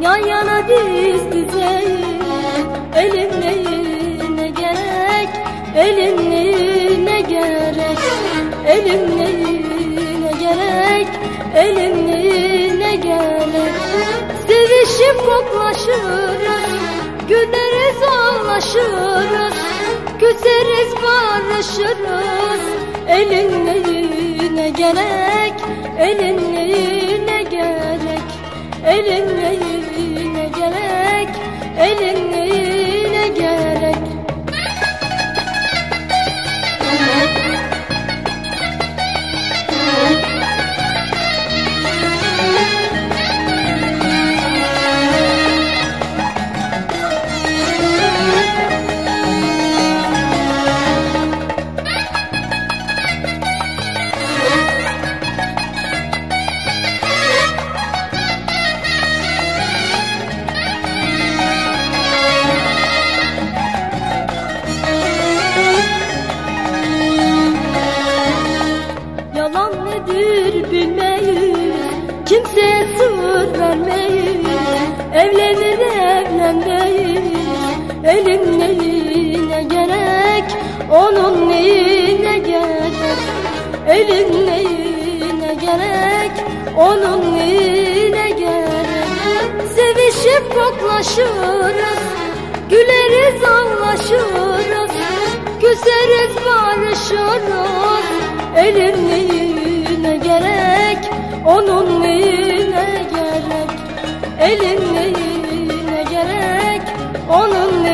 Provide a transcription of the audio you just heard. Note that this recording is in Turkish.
Yan yana diz dize Elin neyine gerek? Elin neyine gerek? Elin neyine gerek? Elin neyine gerek? Sevişip koklaşırız Güleriz ağlaşırız Küseriz barışırız. Elin neyine gerek? Elin neyine Elin neyine gerek Elin Bilmeyiz Kimseye sır vermeyiz Evlenir evlenmeyiz Elin neyine gerek Onun neyine gerek Elin neyine gerek Onun neyine gerek. Sevişip koklaşırız Güleriz ağlaşırız Küseriz barışırız. Elin neyine gerek Onun neyine gerek? Elin neyine gerek Onun